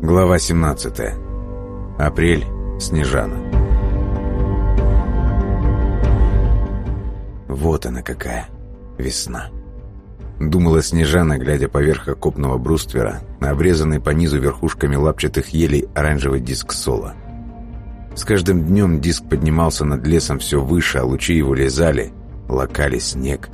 Глава 17. Апрель. Снежана. Вот она какая. Весна. Думала Снежана, глядя поверх окопного бруствера на обрезанный по низу верхушками лапчатых елей оранжевый диск сола. С каждым днем диск поднимался над лесом все выше, а лучи его лизали, лакали снег,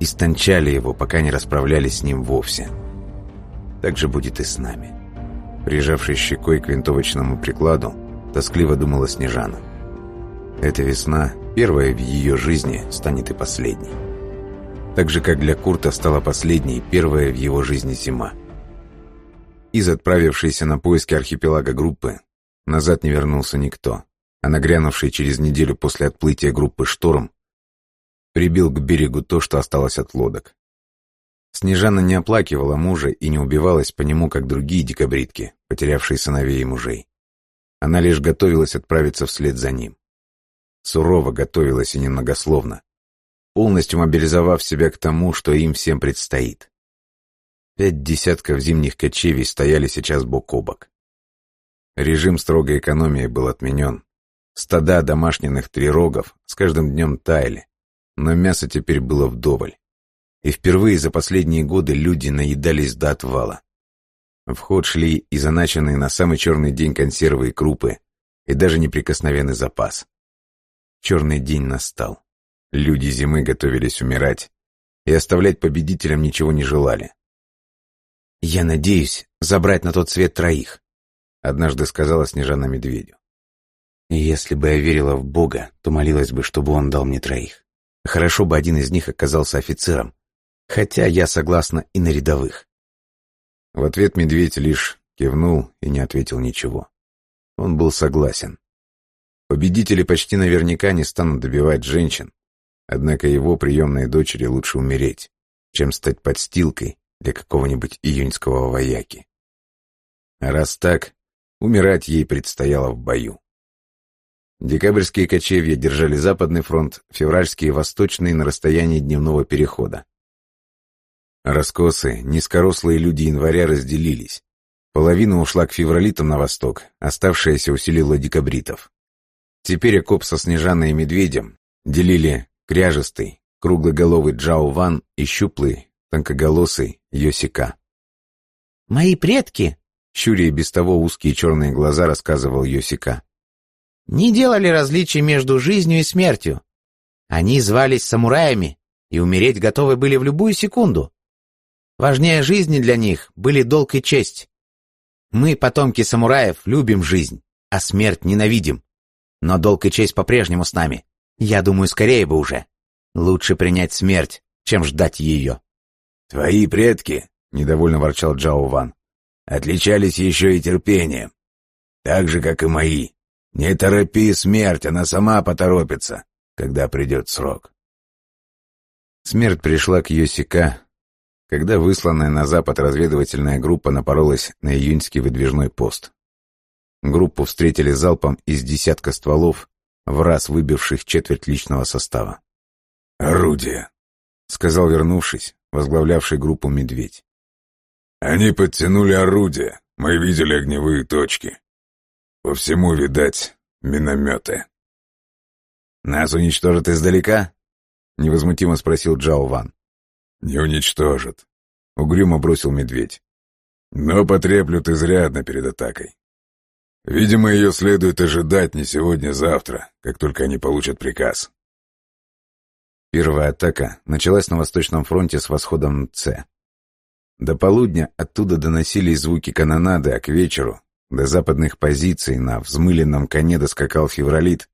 истончали его, пока не расправлялись с ним вовсе. Так же будет и с нами. Прижавшись щекой к винтовочному прикладу, тоскливо думала Снежана. Эта весна, первая в ее жизни, станет и последней. Так же, как для Курта стала последней первая в его жизни зима. Из отправившейся на поиски архипелага группы назад не вернулся никто, а нагрянувший через неделю после отплытия группы «Шторм» прибил к берегу то, что осталось от лодок. Снежана не оплакивала мужа и не убивалась по нему, как другие декабритки, потерявшие сыновей и мужей. Она лишь готовилась отправиться вслед за ним. Сурово готовилась и немногословно, полностью мобилизовав себя к тому, что им всем предстоит. Пять десятков зимних кочевий стояли сейчас бок о бок. Режим строгой экономии был отменен. Стада домашних трирогов с каждым днем таяли, но мяса теперь было вдоволь. И впервые за последние годы люди наедались до отвала. В ход шли и заначенные на самый черный день консервы и крупы, и даже неприкосновенный запас. Черный день настал. Люди зимы готовились умирать, и оставлять победителям ничего не желали. «Я надеюсь забрать на тот свет троих», — однажды сказала Снежана Медведю. «Если бы я верила в Бога, то молилась бы, чтобы он дал мне троих. Хорошо бы один из них оказался офицером, хотя я согласна и на рядовых». В ответ медведь лишь кивнул и не ответил ничего. Он был согласен. Победители почти наверняка не станут добивать женщин, однако его приемной дочери лучше умереть, чем стать подстилкой для какого-нибудь июньского вояки. А раз так, Умирать ей предстояло в бою. Декабрьские кочевья держали Западный фронт, февральские — Восточный на расстоянии дневного перехода. Раскосы, низкорослые люди января разделились. Половина ушла к февралитам на восток, оставшаяся усилила декабритов. Теперь окоп со Снежаной и Медведем делили кряжестый, круглоголовый Джао Ван и щуплый, тонкоголосый Йосика. «Мои предки», Щуря и без того узкие черные глаза рассказывал Йосика. «Не делали различий между жизнью и смертью. Они звались самураями и умереть готовы были в любую секунду. Важнее жизни для них были долг и честь. Мы, потомки самураев, любим жизнь, а смерть ненавидим. Но долг и честь по-прежнему с нами. Я думаю, скорее бы уже. Лучше принять смерть, чем ждать ее». «Твои предки», — недовольно ворчал Джао Ван, отличались еще и терпением. Так же, как и мои. Не торопи смерть, она сама поторопится, когда придет срок. Смерть пришла к Йосика, когда высланная на запад разведывательная группа напоролась на июньский выдвижной пост. Группу встретили залпом из десятка стволов, в раз выбивших четверть личного состава. «Орудие», — сказал, вернувшись, возглавлявший группу «Медведь». Они подтянули орудия, мы видели огневые точки. По всему, видать, минометы. «Нас уничтожат издалека?» — невозмутимо спросил Джао Ван. «Не уничтожат», — угрюмо бросил медведь. «Но потреплют изрядно перед атакой. Видимо, ее следует ожидать не сегодня-завтра, как только они получат приказ». Первая атака началась на Восточном фронте с восходом Ц. До полудня оттуда доносились звуки канонады, а к вечеру до западных позиций на взмыленном коне доскакал февралит,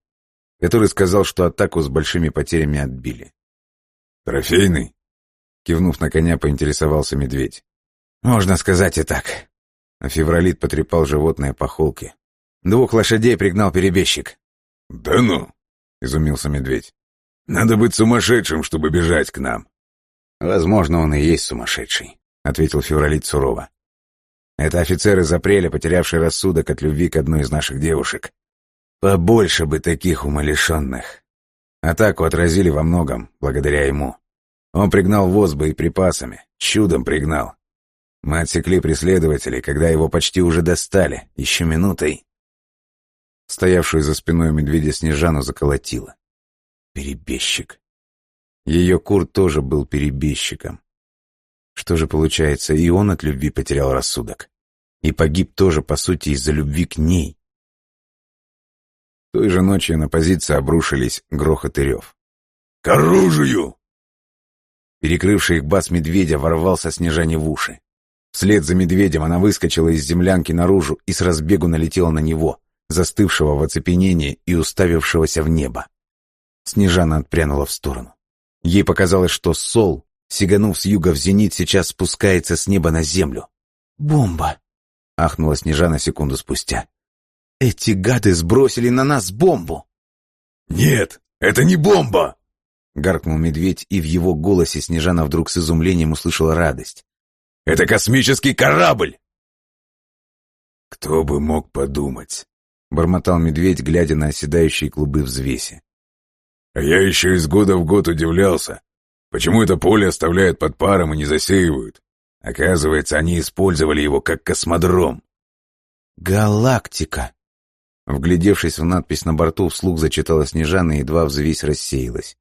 который сказал, что атаку с большими потерями отбили. «Трофейный?» Кивнув на коня, поинтересовался медведь. «Можно сказать и так». А февралит потрепал животное по холке. «Двух лошадей пригнал перебежчик». «Да ну!» — изумился медведь. «Надо быть сумасшедшим, чтобы бежать к нам». «Возможно, он и есть сумасшедший», — ответил февралит сурово. «Это офицер из апреля, потерявший рассудок от любви к одной из наших девушек. Побольше бы таких умалишенных. Атаку отразили во многом, благодаря ему. Он пригнал воз боеприпасами, чудом пригнал. Мы отсекли преследователей, когда его почти уже достали. Еще минутой. Стоявшую за спиной медведя Снежану заколотило. Перебежчик. Ее Кур тоже был перебежчиком. Что же получается, и он от любви потерял рассудок. И погиб тоже, по сути, из-за любви к ней. Той же ночью на позиции обрушились грохот и рев. «К оружию!» Перекрывший их бас медведя ворвался Снежане в уши. Вслед за медведем она выскочила из землянки наружу и с разбегу налетела на него, застывшего в оцепенении и уставившегося в небо. Снежана отпрянула в сторону. Ей показалось, что Сол, сиганув с юга в зенит, сейчас спускается с неба на землю. «Бомба!» — ахнула Снежана секунду спустя. «Эти гады сбросили на нас бомбу!» «Нет, это не бомба!» — гаркнул медведь, и в его голосе Снежана вдруг с изумлением услышала радость. «Это космический корабль!» «Кто бы мог подумать?» — бормотал медведь, глядя на оседающие клубы взвеси. «А я еще из года в год удивлялся, почему это поле оставляют под паром и не засеивают. Оказывается, они использовали его как космодром». «Галактика!» Вглядевшись в надпись на борту, вслух зачитала Снежана, и едва взвесь рассеялась.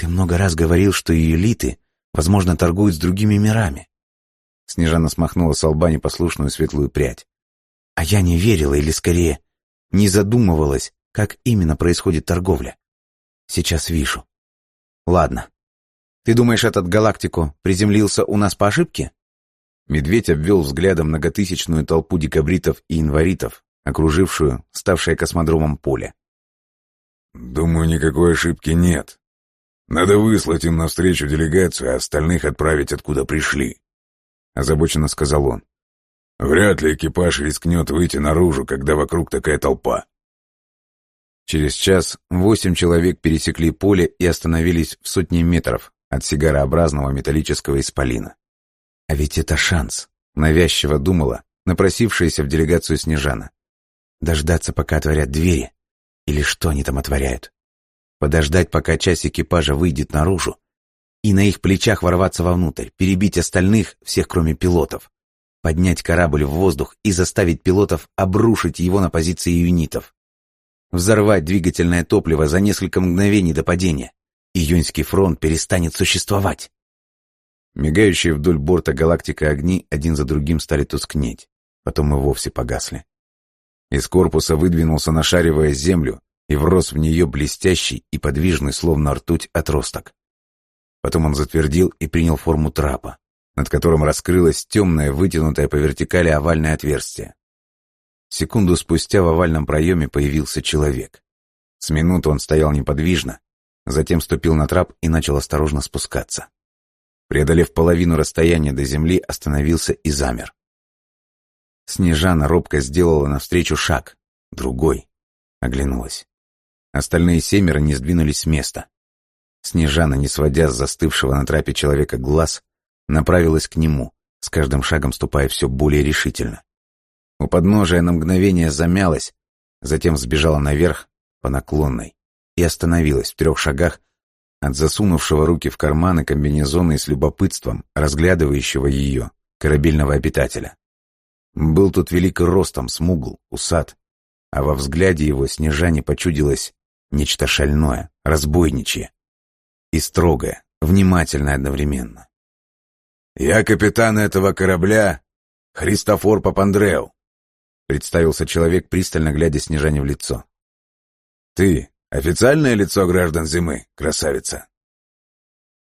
«Ты много раз говорил, что элиты, возможно, торгуют с другими мирами». Снежана смахнула с лба непослушную светлую прядь. «А я не верила, или скорее, не задумывалась, как именно происходит торговля. Сейчас вижу. Ладно. Ты думаешь, этот галактику приземлился у нас по ошибке?» Медведь обвел взглядом многотысячную толпу декабритов и инваритов, окружившую, ставшее космодромом поле. «Думаю, никакой ошибки нет. Надо выслать им навстречу делегацию, а остальных отправить, откуда пришли», — озабоченно сказал он. «Вряд ли экипаж рискнет выйти наружу, когда вокруг такая толпа». Через час восемь человек пересекли поле и остановились в сотне метров от сигарообразного металлического исполина. А ведь это шанс, навязчиво думала напросившаяся в делегацию Снежана. Дождаться, пока отворят двери, или что они там отворяют подождать, пока часть экипажа выйдет наружу, и на их плечах ворваться вовнутрь, перебить остальных, всех кроме пилотов, поднять корабль в воздух и заставить пилотов обрушить его на позиции юнитов. Взорвать двигательное топливо за несколько мгновений до падения. Июньский фронт перестанет существовать. Мигающие вдоль борта галактика огни один за другим стали тускнеть, потом и вовсе погасли. Из корпуса выдвинулся, нашаривая землю, и врос в нее блестящий и подвижный, словно ртуть, отросток. Потом он затвердил и принял форму трапа, над которым раскрылось темное, вытянутое по вертикали овальное отверстие. Секунду спустя в овальном проеме появился человек. С минуту он стоял неподвижно, затем ступил на трап и начал осторожно спускаться. Преодолев половину расстояния до земли, остановился и замер. Снежана робко сделала навстречу шаг, другой, оглянулась. Остальные семеро не сдвинулись с места. Снежана, не сводя с застывшего на трапе человека глаз, направилась к нему, с каждым шагом ступая все более решительно. У подножия на мгновение замялась, затем сбежала наверх по наклонной и остановилась в трех шагах от засунувшего руки в карманы комбинезона и с любопытством разглядывающего ее, корабельного обитателя. Был тут великий ростом, смугл, усат, а во взгляде его Снежане почудилось Нечто шальное, разбойничье. И строгое, внимательное одновременно. «Я капитан этого корабля, Христофор Папандреу», представился человек, пристально глядя Снежане в лицо. «Ты — официальное лицо граждан Зимы, красавица?»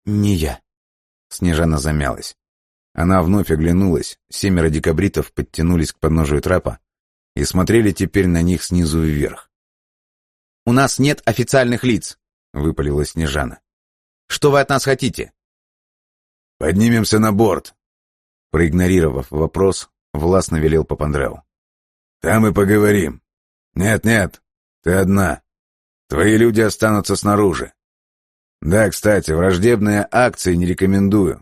«Не я», — Снежана замялась. Она вновь оглянулась, семеро декабритов подтянулись к подножию трапа и смотрели теперь на них снизу вверх. «У нас нет официальных лиц», — выпалила Снежана. «Что вы от нас хотите?» «Поднимемся на борт», — проигнорировав вопрос, властно велел Папандреу. «Там и поговорим. Нет-нет, ты одна. Твои люди останутся снаружи. Да, кстати, враждебные акции не рекомендую.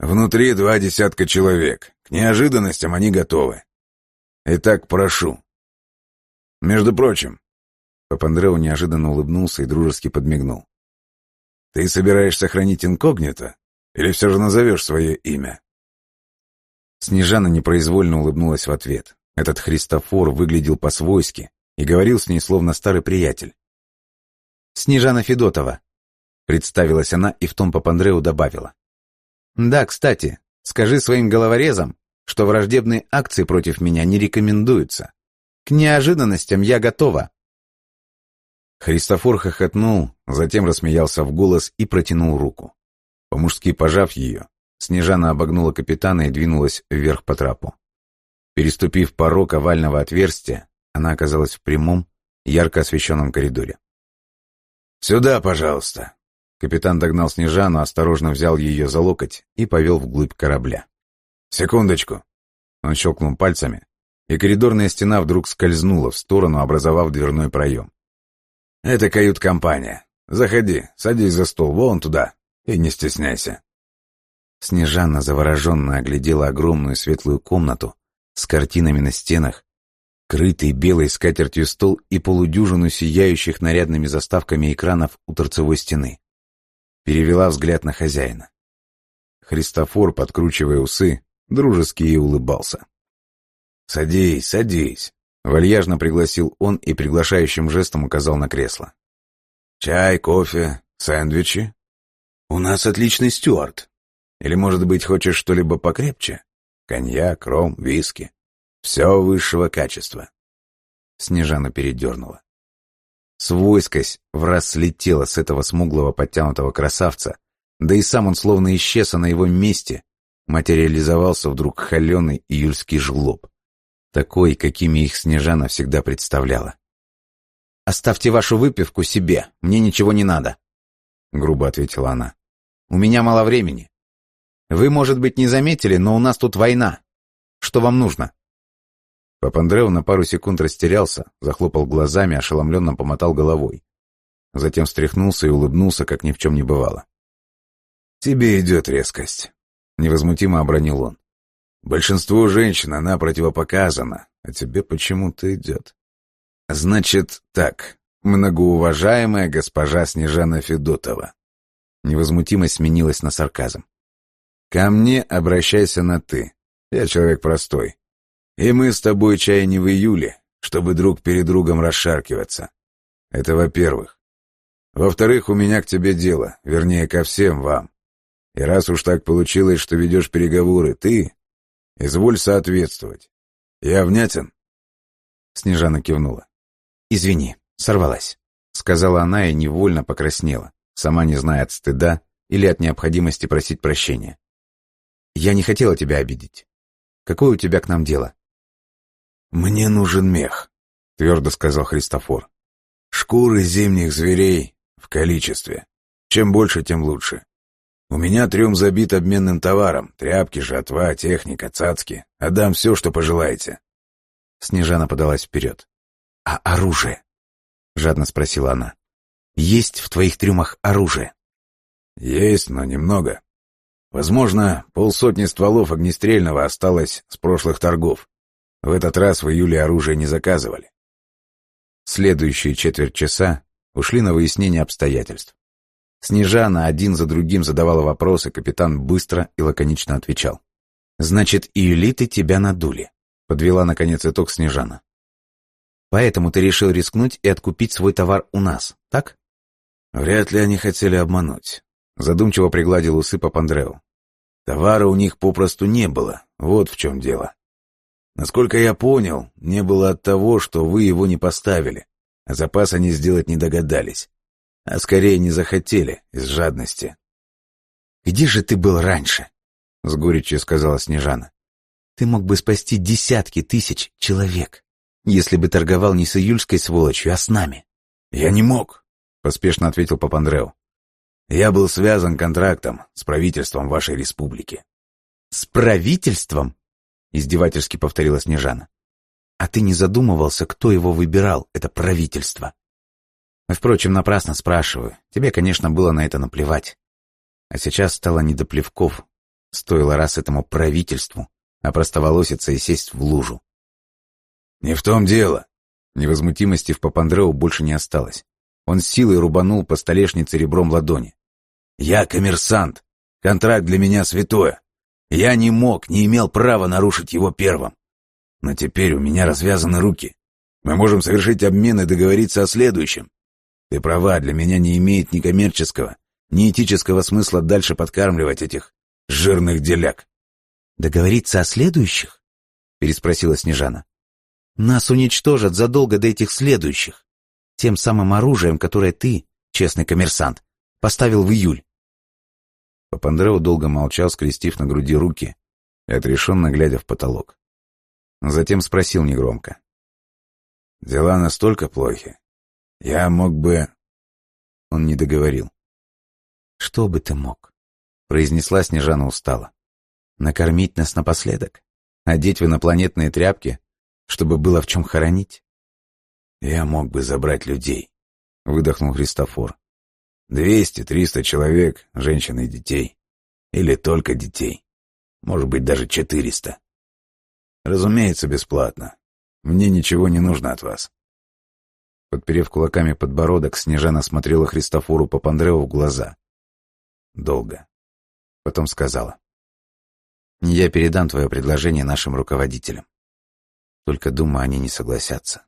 Внутри два десятка человек. К неожиданностям они готовы. Итак, прошу. Между прочим, Папандреу неожиданно улыбнулся и дружески подмигнул. «Ты собираешься хранить инкогнито? Или все же назовешь свое имя?» Снежана непроизвольно улыбнулась в ответ. Этот Христофор выглядел по-свойски и говорил с ней словно старый приятель. «Снежана Федотова», — представилась она и в том Папандреу добавила. «Да, кстати, скажи своим головорезам, что враждебные акции против меня не рекомендуются. К неожиданностям я готова». Христофор хохотнул, затем рассмеялся в голос и протянул руку. По-мужски пожав ее, Снежана обогнула капитана и двинулась вверх по трапу. Переступив порог овального отверстия, она оказалась в прямом, ярко освещенном коридоре. «Сюда, пожалуйста!» Капитан догнал Снежану, осторожно взял ее за локоть и повел вглубь корабля. «Секундочку!» Он щелкнул пальцами, и коридорная стена вдруг скользнула в сторону, образовав дверной проем. «Это кают-компания. Заходи, садись за стол, вон туда, и не стесняйся». Снежана завороженно оглядела огромную светлую комнату с картинами на стенах, крытый белой скатертью стол и полудюжину сияющих нарядными заставками экранов у торцевой стены. Перевела взгляд на хозяина. Христофор, подкручивая усы, дружески ей улыбался. «Садись, садись», — вальяжно пригласил он и приглашающим жестом указал на кресло. «Чай, кофе, сэндвичи? У нас отличный стюарт. Или, может быть, хочешь что-либо покрепче? Коньяк, ром, виски. Все высшего качества. Снежана передернула. Свойскость враз слетела с этого смуглого подтянутого красавца, да и сам он словно исчез, а на его месте материализовался вдруг холеный июльский жлоб, такой, какими их Снежана всегда представляла. «Оставьте вашу выпивку себе, мне ничего не надо», — грубо ответила она. «У меня мало времени. Вы, может быть, не заметили, но у нас тут война. Что вам нужно?» Папандрео на пару секунд растерялся, захлопал глазами, ошеломленно помотал головой. Затем встряхнулся и улыбнулся, как ни в чем не бывало. «Тебе идет резкость», — невозмутимо обронил он. «Большинству женщин она противопоказана, а тебе почему-то идет». «Значит так, многоуважаемая госпожа Снежана Федотова». Невозмутимость сменилась на сарказм. Ко мне обращайся на «ты». Я человек простой. И мы с тобой чай не в июле, чтобы друг перед другом расшаркиваться. Это во-первых. Во-вторых, у меня к тебе дело, вернее, ко всем вам. И раз уж так получилось, что ведешь переговоры ты, изволь соответствовать. Я внятен?» Снежана кивнула. «Извини, сорвалась», — сказала она и невольно покраснела, сама не зная от стыда или от необходимости просить прощения. Я не хотела тебя обидеть. Какое у тебя к нам дело? Мне нужен мех, твердо сказал Христофор. Шкуры зимних зверей в количестве. Чем больше, тем лучше. У меня трюм забит обменным товаром. Тряпки, жатва, техника, цацки. Отдам все, что пожелаете. Снежана подалась вперед. «А оружие?» — жадно спросила она. «Есть в твоих трюмах оружие?» «Есть, но немного. Возможно, полсотни стволов огнестрельного осталось с прошлых торгов. В этот раз в июле оружие не заказывали. Следующие четверть часа ушли на выяснение обстоятельств. Снежана один за другим задавала вопросы, капитан быстро и лаконично отвечал. «Значит, июлиты тебя надули», — подвела наконец итог Снежана. «Поэтому ты решил рискнуть и откупить свой товар у нас, так?» «Вряд ли они хотели обмануть», — задумчиво пригладил усы Папандреу. Товара у них попросту не было, вот в чем дело. Насколько я понял, не было от того, что вы его не поставили, а запас они сделать не догадались, а скорее не захотели из жадности. «Где же ты был раньше?» — с горечью сказала Снежана. «Ты мог бы спасти десятки тысяч человек, если бы торговал не с июльской сволочью, а с нами». «Я не мог», — поспешно ответил Папандреу. Я был связан контрактом с правительством вашей республики. С правительством? Издевательски повторила Снежана. А ты не задумывался, кто его выбирал, это правительство? Впрочем, напрасно спрашиваю. Тебе, конечно, было на это наплевать. А сейчас стало не до плевков. Стоило раз этому правительству опростоволоситься и сесть в лужу. «Не в том дело». Невозмутимости в Папандреу больше не осталось. Он с силой рубанул по столешнице ребром ладони. «Я коммерсант. Контракт для меня святое. Я не мог, не имел права нарушить его первым. Но теперь у меня развязаны руки. Мы можем совершить обмен и договориться о следующем. Ты права, для меня не имеет ни коммерческого, ни этического смысла дальше подкармливать этих жирных деляк. «Договориться о следующих?» — переспросила Снежана. «Нас уничтожат задолго до этих следующих, тем самым оружием, которое ты, честный коммерсант, поставил в июль». Папандрео долго молчал, скрестив на груди руки и отрешенно глядя в потолок. Затем спросил негромко. «Дела настолько плохи. Я мог бы...» Он не договорил. «Что бы ты мог?» — произнесла Снежана устало. «Накормить нас напоследок? Одеть в инопланетные тряпки, чтобы было в чем хоронить?» «Я мог бы забрать людей», — выдохнул Христофор. «Двести, триста человек, женщин и детей. Или только детей. Может быть, даже четыреста. Разумеется, бесплатно. Мне ничего не нужно от вас». Подперев кулаками подбородок, Снежана смотрела Христофору Папандреу в глаза. Долго. Потом сказала. «Я передам твое предложение нашим руководителям. Только, думаю, они не согласятся.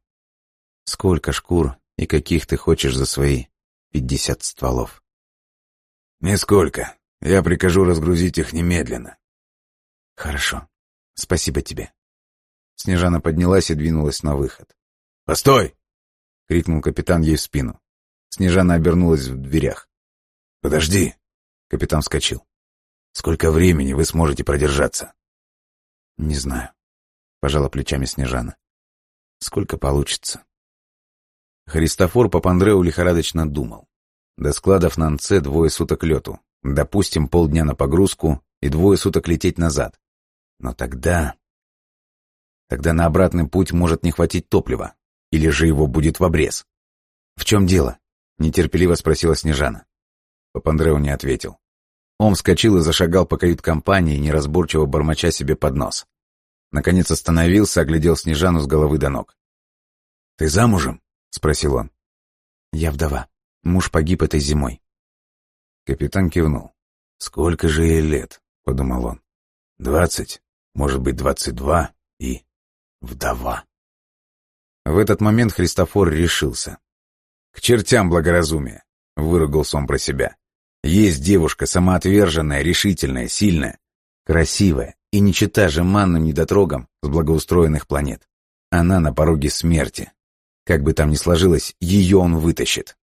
Сколько шкур и каких ты хочешь за свои пятьдесят стволов?» «Нисколько. Я прикажу разгрузить их немедленно». «Хорошо. Спасибо тебе». Снежана поднялась и двинулась на выход. «Постой!» — крикнул капитан ей в спину. Снежана обернулась в дверях. «Подожди!» — капитан вскочил. «Сколько времени вы сможете продержаться?» «Не знаю», — пожала плечами Снежана. «Сколько получится?» Христофор Папандреу лихорадочно думал. До складов на НЦ двое суток лету. Допустим, полдня на погрузку и двое суток лететь назад. Но тогда... Тогда на обратный путь может не хватить топлива. Или же его будет в обрез. «В чем дело?» — нетерпеливо спросила Снежана. Папандреу не ответил. Он вскочил и зашагал по кают-компании, неразборчиво бормоча себе под нос. Наконец остановился, оглядел Снежану с головы до ног. «Ты замужем?» — спросил он. «Я вдова. Муж погиб этой зимой». Капитан кивнул. «Сколько же ей лет?» — подумал он. «Двадцать, может быть, двадцать два и... вдова». В этот момент Христофор решился. «К чертям благоразумие!» — выругался он про себя. «Есть девушка самоотверженная, решительная, сильная, красивая и не чита жеманным недотрогам с благоустроенных планет. Она на пороге смерти. Как бы там ни сложилось, ее он вытащит».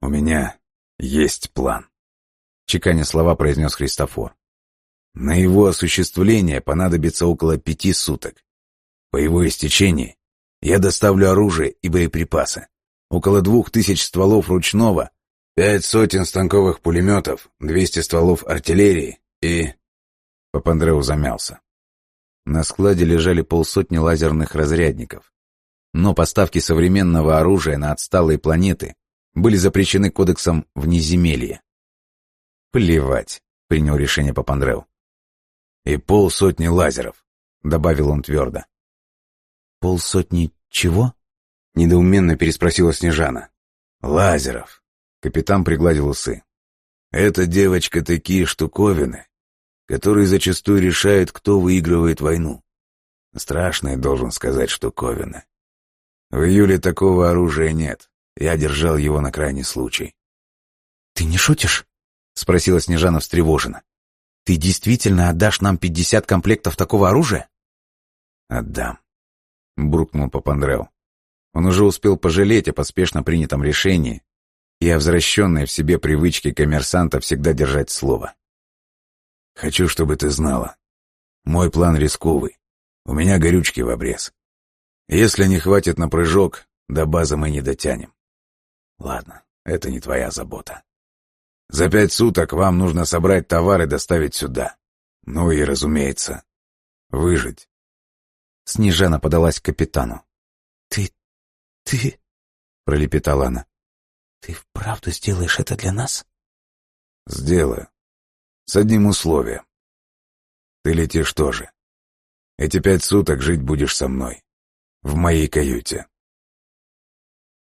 «У меня есть план», — чеканя слова произнес Христофор. «На его осуществление понадобится около пяти суток. По его истечении я доставлю оружие и боеприпасы. Около двух тысяч стволов ручного, пять сотен станковых пулеметов, двести стволов артиллерии и...» Папандреу замялся. На складе лежали полсотни лазерных разрядников. Но поставки современного оружия на отсталые планеты были запрещены кодексом внеземелья. «Плевать», — принял решение Папандреу. «И полсотни лазеров», — добавил он твердо. «Полсотни чего?» — недоуменно переспросила Снежана. «Лазеров», — капитан пригладил усы. «Эта девочка такие штуковины, которые зачастую решают, кто выигрывает войну. Страшные, должен сказать, штуковины. В июле такого оружия нет. Я держал его на крайний случай». «Ты не шутишь?» — спросила Снежана встревоженно. «Ты действительно отдашь нам пятьдесят комплектов такого оружия?» «Отдам», — буркнул Папандрео. Он уже успел пожалеть о поспешно принятом решении и о возвращенной в себе привычке коммерсанта всегда держать слово. «Хочу, чтобы ты знала. Мой план рисковый. У меня горючки в обрез. Если не хватит на прыжок, до базы мы не дотянем. Ладно, это не твоя забота. За пять суток вам нужно собрать товар и доставить сюда. Ну и, разумеется, выжить. Снежана подалась к капитану. «Ты... ты...» — пролепетала она. «Ты вправду сделаешь это для нас?» «Сделаю. С одним условием. Ты летишь тоже. Эти пять суток жить будешь со мной. В моей каюте.